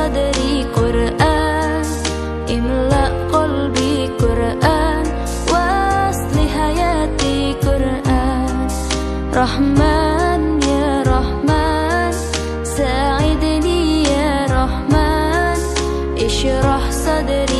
صدري قرآن املأ قلبي قرآن واصل حياتي قرآن رحمن يا رحمن ساعدني يا رحمن اشرح صدري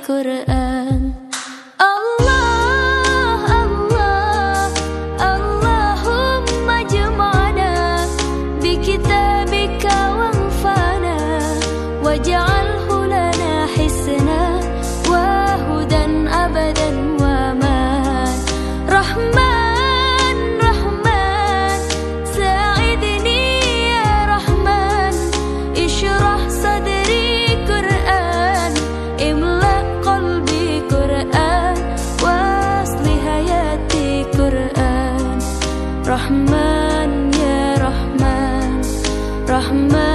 Quran Rahman ya Rahman. Rahman